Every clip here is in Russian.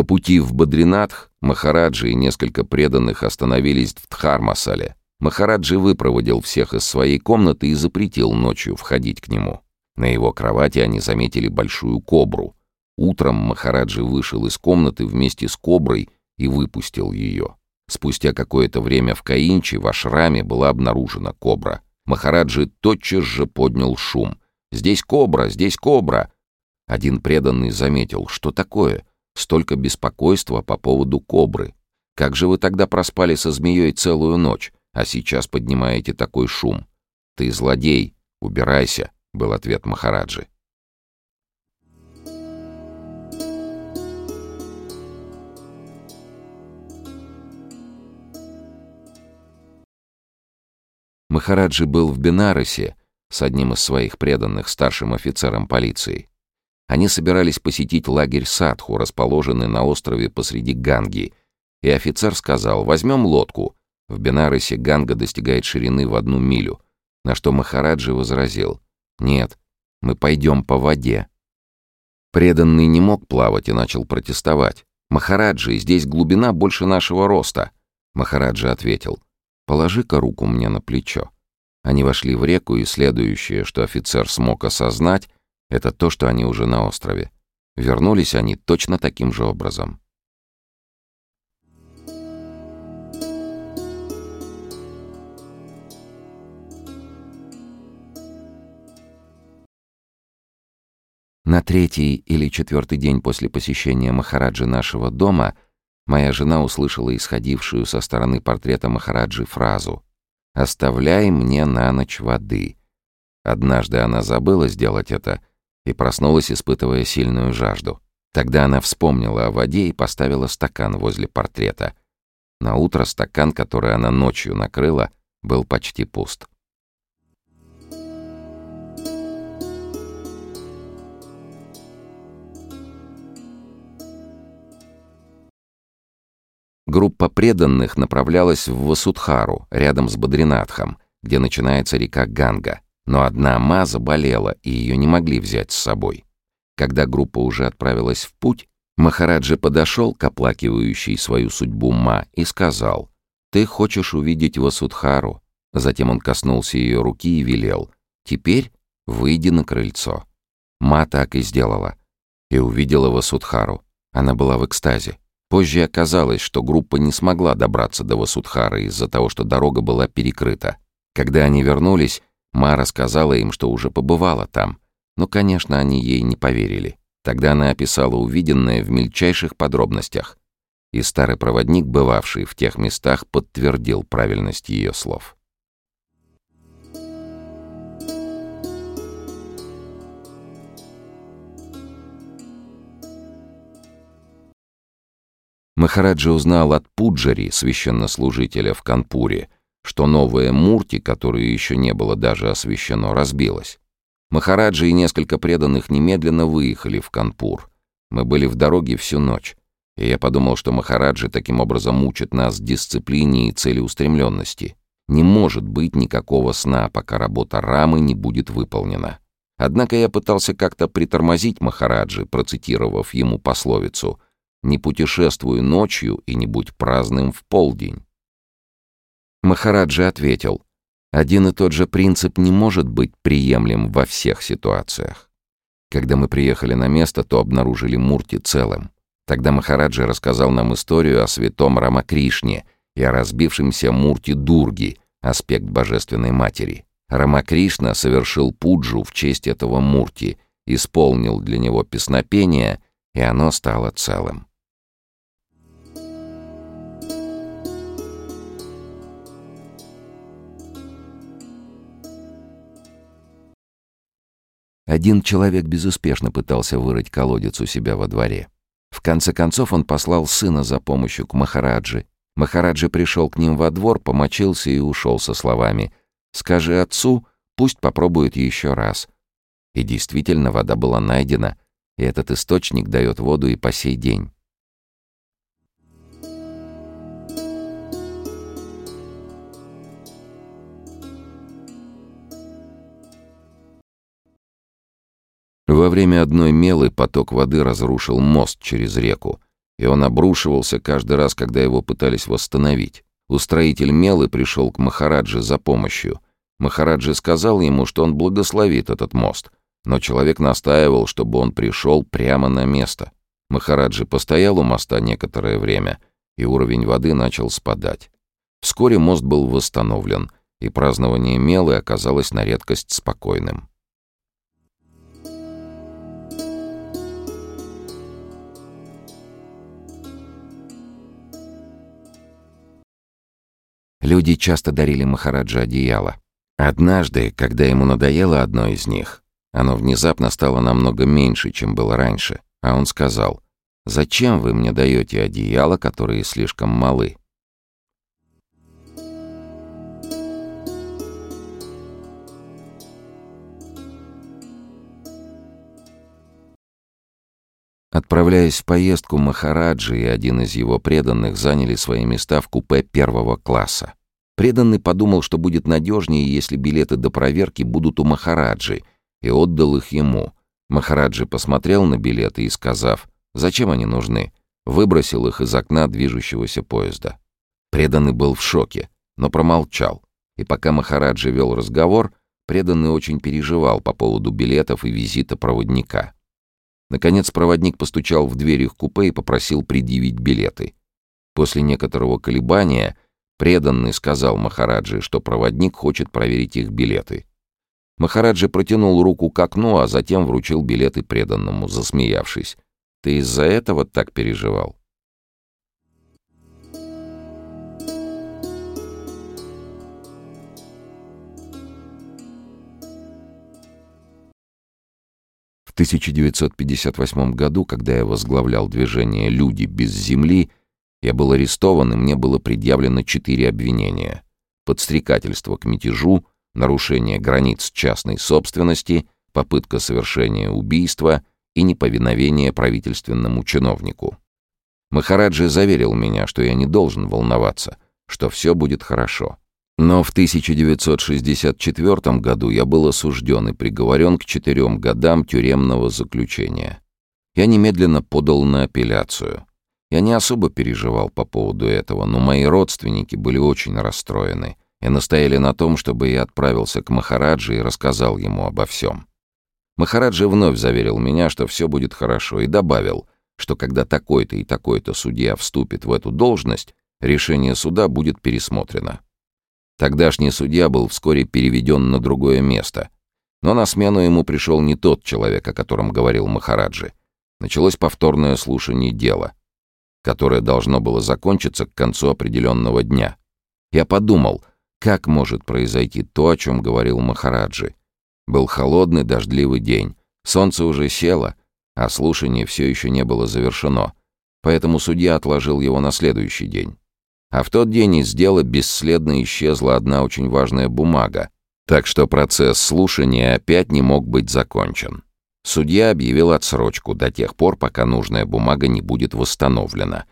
По пути в Бадринатх Махараджи и несколько преданных остановились в Дхармасале. Махараджи выпроводил всех из своей комнаты и запретил ночью входить к нему. На его кровати они заметили большую кобру. Утром Махараджи вышел из комнаты вместе с коброй и выпустил ее. Спустя какое-то время в Каинче в ашраме была обнаружена кобра. Махараджи тотчас же поднял шум. «Здесь кобра! Здесь кобра!» Один преданный заметил, что такое? Столько беспокойства по поводу кобры. Как же вы тогда проспали со змеей целую ночь, а сейчас поднимаете такой шум? Ты злодей, убирайся, был ответ Махараджи. Махараджи был в Бенаросе с одним из своих преданных старшим офицером полиции. Они собирались посетить лагерь Садху, расположенный на острове посреди Ганги, и офицер сказал «возьмем лодку». В Бенаросе Ганга достигает ширины в одну милю, на что Махараджи возразил «нет, мы пойдем по воде». Преданный не мог плавать и начал протестовать. «Махараджи, здесь глубина больше нашего роста». Махараджи ответил «положи-ка руку мне на плечо». Они вошли в реку, и следующее, что офицер смог осознать, это то, что они уже на острове. Вернулись они точно таким же образом. На третий или четвертый день после посещения Махараджи нашего дома моя жена услышала исходившую со стороны портрета Махараджи фразу «Оставляй мне на ночь воды». Однажды она забыла сделать это и проснулась, испытывая сильную жажду. Тогда она вспомнила о воде и поставила стакан возле портрета. На утро стакан, который она ночью накрыла, был почти пуст. Группа преданных направлялась в Васудхару, рядом с Бадринатхом, где начинается река Ганга. Но одна Ма заболела, и ее не могли взять с собой. Когда группа уже отправилась в путь, Махараджи подошел к оплакивающей свою судьбу Ма и сказал, «Ты хочешь увидеть Васудхару?» Затем он коснулся ее руки и велел, «Теперь выйди на крыльцо». Ма так и сделала. И увидела Васудхару. Она была в экстазе. Позже оказалось, что группа не смогла добраться до Васудхары из-за того, что дорога была перекрыта. Когда они вернулись, Мара сказала им, что уже побывала там, но, конечно, они ей не поверили. Тогда она описала увиденное в мельчайших подробностях, и старый проводник, бывавший в тех местах, подтвердил правильность ее слов. Махараджа узнал от Пуджари, священнослужителя в Канпуре, что новая Мурти, которую еще не было даже освещено, разбилась. Махараджа и несколько преданных немедленно выехали в Канпур. Мы были в дороге всю ночь, и я подумал, что Махараджи таким образом учит нас дисциплине и целеустремленности. Не может быть никакого сна, пока работа Рамы не будет выполнена. Однако я пытался как-то притормозить Махараджи, процитировав ему пословицу «Не путешествуй ночью и не будь праздным в полдень». Махараджа ответил, один и тот же принцип не может быть приемлем во всех ситуациях. Когда мы приехали на место, то обнаружили Мурти целым. Тогда Махараджа рассказал нам историю о святом Рамакришне и о разбившемся Мурти Дурги, аспект Божественной Матери. Рамакришна совершил пуджу в честь этого Мурти, исполнил для него песнопение, и оно стало целым. Один человек безуспешно пытался вырыть колодец у себя во дворе. В конце концов он послал сына за помощью к Махараджи. Махараджи пришел к ним во двор, помочился и ушел со словами «Скажи отцу, пусть попробует еще раз». И действительно вода была найдена, и этот источник дает воду и по сей день. Во время одной мелы поток воды разрушил мост через реку, и он обрушивался каждый раз, когда его пытались восстановить. Устроитель Мелы пришел к Махараджи за помощью. Махараджи сказал ему, что он благословит этот мост, но человек настаивал, чтобы он пришел прямо на место. Махараджи постоял у моста некоторое время, и уровень воды начал спадать. Вскоре мост был восстановлен, и празднование Мелы оказалось на редкость спокойным. Люди часто дарили Махараджа одеяло. Однажды, когда ему надоело одно из них, оно внезапно стало намного меньше, чем было раньше, а он сказал, «Зачем вы мне даете одеяла, которые слишком малы?» Отправляясь в поездку, Махараджи и один из его преданных заняли свои места в купе первого класса. Преданный подумал, что будет надежнее, если билеты до проверки будут у Махараджи, и отдал их ему. Махараджи посмотрел на билеты и, сказав, зачем они нужны, выбросил их из окна движущегося поезда. Преданный был в шоке, но промолчал. И пока Махараджи вел разговор, преданный очень переживал по поводу билетов и визита проводника. Наконец проводник постучал в дверь их купе и попросил предъявить билеты. После некоторого колебания Преданный сказал Махараджи, что проводник хочет проверить их билеты. Махараджи протянул руку к окну, а затем вручил билеты преданному, засмеявшись. «Ты из-за этого так переживал?» В 1958 году, когда я возглавлял движение «Люди без земли», я был арестован, и мне было предъявлено четыре обвинения. Подстрекательство к мятежу, нарушение границ частной собственности, попытка совершения убийства и неповиновение правительственному чиновнику. Махараджи заверил меня, что я не должен волноваться, что все будет хорошо. Но в 1964 году я был осужден и приговорен к четырем годам тюремного заключения. Я немедленно подал на апелляцию. Я не особо переживал по поводу этого, но мои родственники были очень расстроены и настояли на том, чтобы я отправился к Махараджи и рассказал ему обо всем. Махараджи вновь заверил меня, что все будет хорошо, и добавил, что когда такой-то и такой-то судья вступит в эту должность, решение суда будет пересмотрено. Тогдашний судья был вскоре переведен на другое место, но на смену ему пришел не тот человек, о котором говорил Махараджи. Началось повторное слушание дела — которое должно было закончиться к концу определенного дня. Я подумал, как может произойти то, о чем говорил Махараджи. Был холодный, дождливый день, солнце уже село, а слушание все еще не было завершено, поэтому судья отложил его на следующий день. А в тот день из дела бесследно исчезла одна очень важная бумага, так что процесс слушания опять не мог быть закончен. Судья объявил отсрочку до тех пор, пока нужная бумага не будет восстановлена.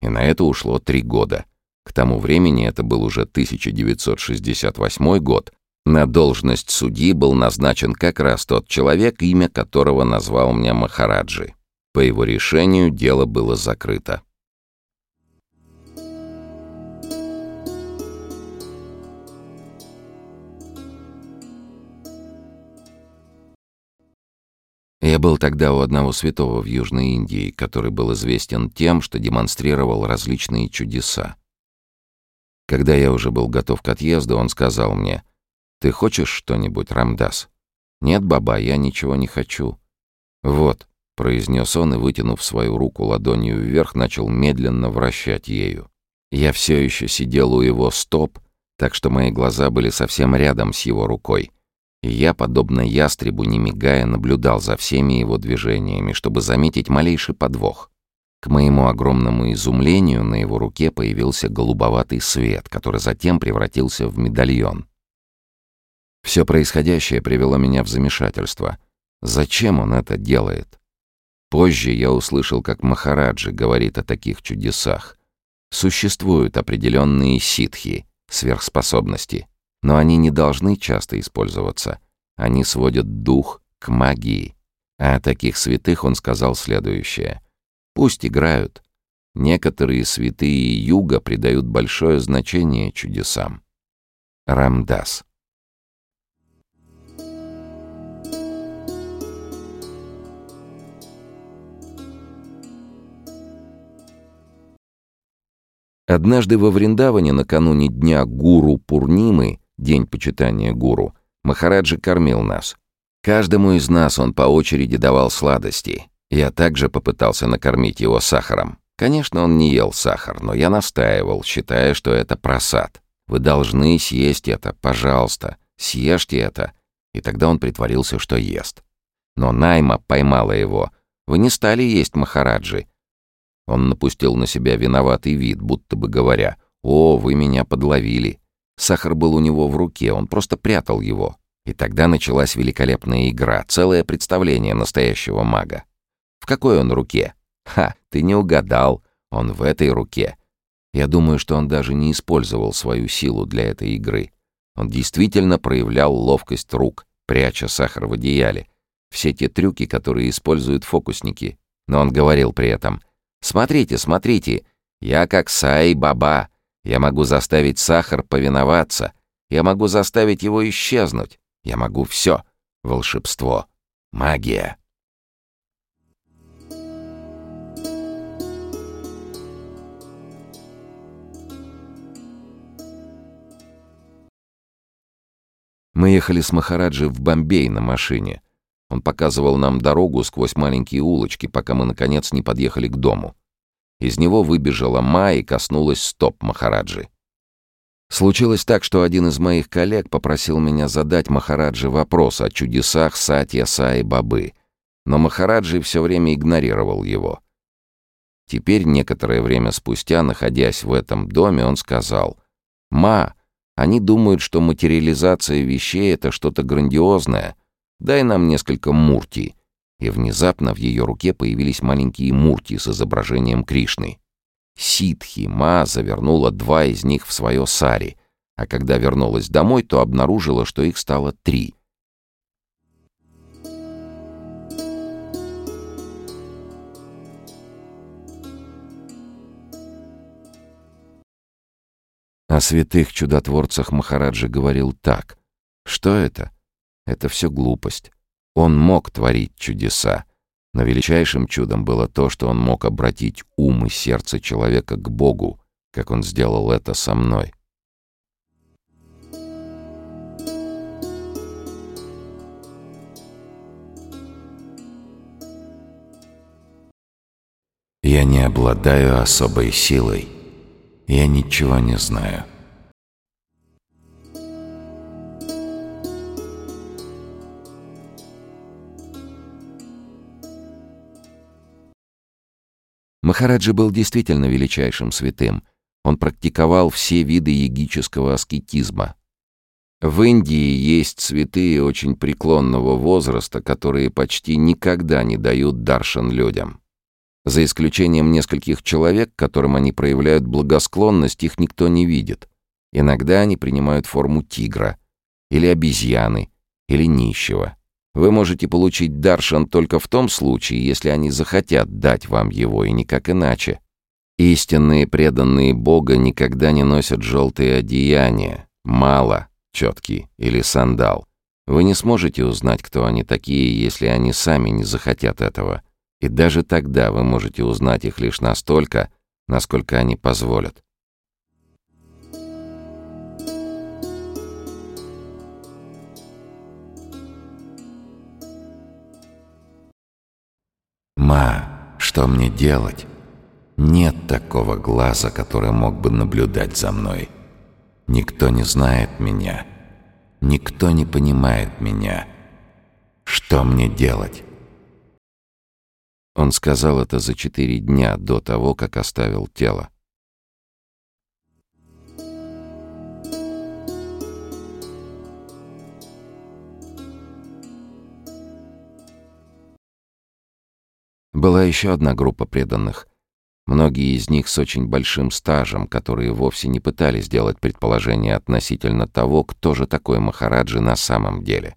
И на это ушло три года. К тому времени это был уже 1968 год. На должность судьи был назначен как раз тот человек, имя которого назвал мне Махараджи. По его решению дело было закрыто. Я был тогда у одного святого в Южной Индии, который был известен тем, что демонстрировал различные чудеса. Когда я уже был готов к отъезду, он сказал мне, «Ты хочешь что-нибудь, Рамдас?» «Нет, баба, я ничего не хочу». «Вот», — произнес он и, вытянув свою руку ладонью вверх, начал медленно вращать ею. Я все еще сидел у его стоп, так что мои глаза были совсем рядом с его рукой и я, подобно ястребу, не мигая, наблюдал за всеми его движениями, чтобы заметить малейший подвох. К моему огромному изумлению на его руке появился голубоватый свет, который затем превратился в медальон. Все происходящее привело меня в замешательство. Зачем он это делает? Позже я услышал, как Махараджи говорит о таких чудесах. Существуют определенные ситхи, сверхспособности — но они не должны часто использоваться. Они сводят дух к магии. А о таких святых он сказал следующее. «Пусть играют. Некоторые святые юга придают большое значение чудесам. Рамдас. Однажды во Вриндаване, накануне дня Гуру Пурнимы, день почитания Гуру, Махараджи кормил нас. Каждому из нас он по очереди давал сладости. Я также попытался накормить его сахаром. Конечно, он не ел сахар, но я настаивал, считая, что это просад. Вы должны съесть это, пожалуйста, съешьте это. И тогда он притворился, что ест. Но Найма поймала его. Вы не стали есть Махараджи. Он напустил на себя виноватый вид, будто бы говоря, «О, вы меня подловили». Сахар был у него в руке, он просто прятал его. И тогда началась великолепная игра, целое представление настоящего мага. В какой он руке? Ха, ты не угадал, он в этой руке. Я думаю, что он даже не использовал свою силу для этой игры. Он действительно проявлял ловкость рук, пряча сахар в одеяле. Все те трюки, которые используют фокусники. Но он говорил при этом Смотрите, смотрите, я как Сай-Баба. Я могу заставить сахар повиноваться. Я могу заставить его исчезнуть. Я могу все. Волшебство. Магия. Мы ехали с Махараджи в Бомбей на машине. Он показывал нам дорогу сквозь маленькие улочки, пока мы, наконец, не подъехали к дому. Из него выбежала Ма и коснулась стоп Махараджи. Случилось так, что один из моих коллег попросил меня задать Махараджи вопрос о чудесах Сатья Саи Бабы, но Махараджи все время игнорировал его. Теперь, некоторое время спустя, находясь в этом доме, он сказал, «Ма, они думают, что материализация вещей — это что-то грандиозное, Дай нам несколько мурти». И внезапно в ее руке появились маленькие мурти с изображением Кришны. Ситхи Ма завернула два из них в свое сари, а когда вернулась домой, то обнаружила, что их стало три. О святых чудотворцах Махараджи говорил так. Что это? Это все глупость. Он мог творить чудеса, но величайшим чудом было то, что он мог обратить ум и сердце человека к Богу, как он сделал это со мной. Я не обладаю особой силой. Я ничего не знаю. Махараджи был действительно величайшим святым. Он практиковал все виды егического аскетизма. В Индии есть святые очень преклонного возраста, которые почти никогда не дают даршан людям. За исключением нескольких человек, которым они проявляют благосклонность, их никто не видит. Иногда они принимают форму тигра, или обезьяны, или нищего. Вы можете получить даршан только в том случае, если они захотят дать вам его, и никак иначе. Истинные преданные Бога никогда не носят желтые одеяния, мало, четкий или сандал. Вы не сможете узнать, кто они такие, если они сами не захотят этого. И даже тогда вы можете узнать их лишь настолько, насколько они позволят. «Ма, что мне делать? Нет такого глаза, который мог бы наблюдать за мной. Никто не знает меня. Никто не понимает меня. Что мне делать?» Он сказал это за четыре дня до того, как оставил тело. Была еще одна группа преданных. Многие из них с очень большим стажем, которые вовсе не пытались делать предположения относительно того, кто же такой Махараджи на самом деле.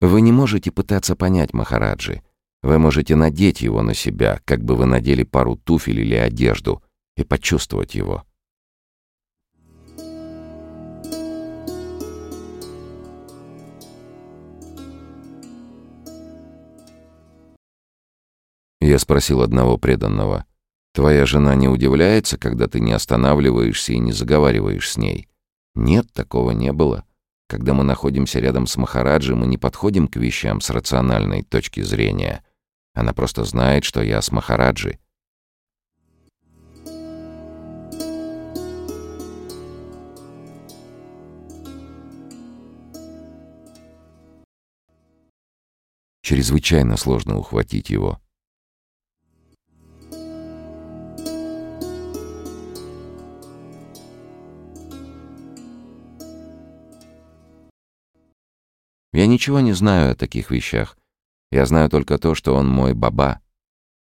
Вы не можете пытаться понять Махараджи. Вы можете надеть его на себя, как бы вы надели пару туфель или одежду, и почувствовать его. Я спросил одного преданного. «Твоя жена не удивляется, когда ты не останавливаешься и не заговариваешь с ней?» «Нет, такого не было. Когда мы находимся рядом с Махараджи, мы не подходим к вещам с рациональной точки зрения. Она просто знает, что я с Махараджи». Чрезвычайно сложно ухватить его. Я ничего не знаю о таких вещах. Я знаю только то, что он мой баба.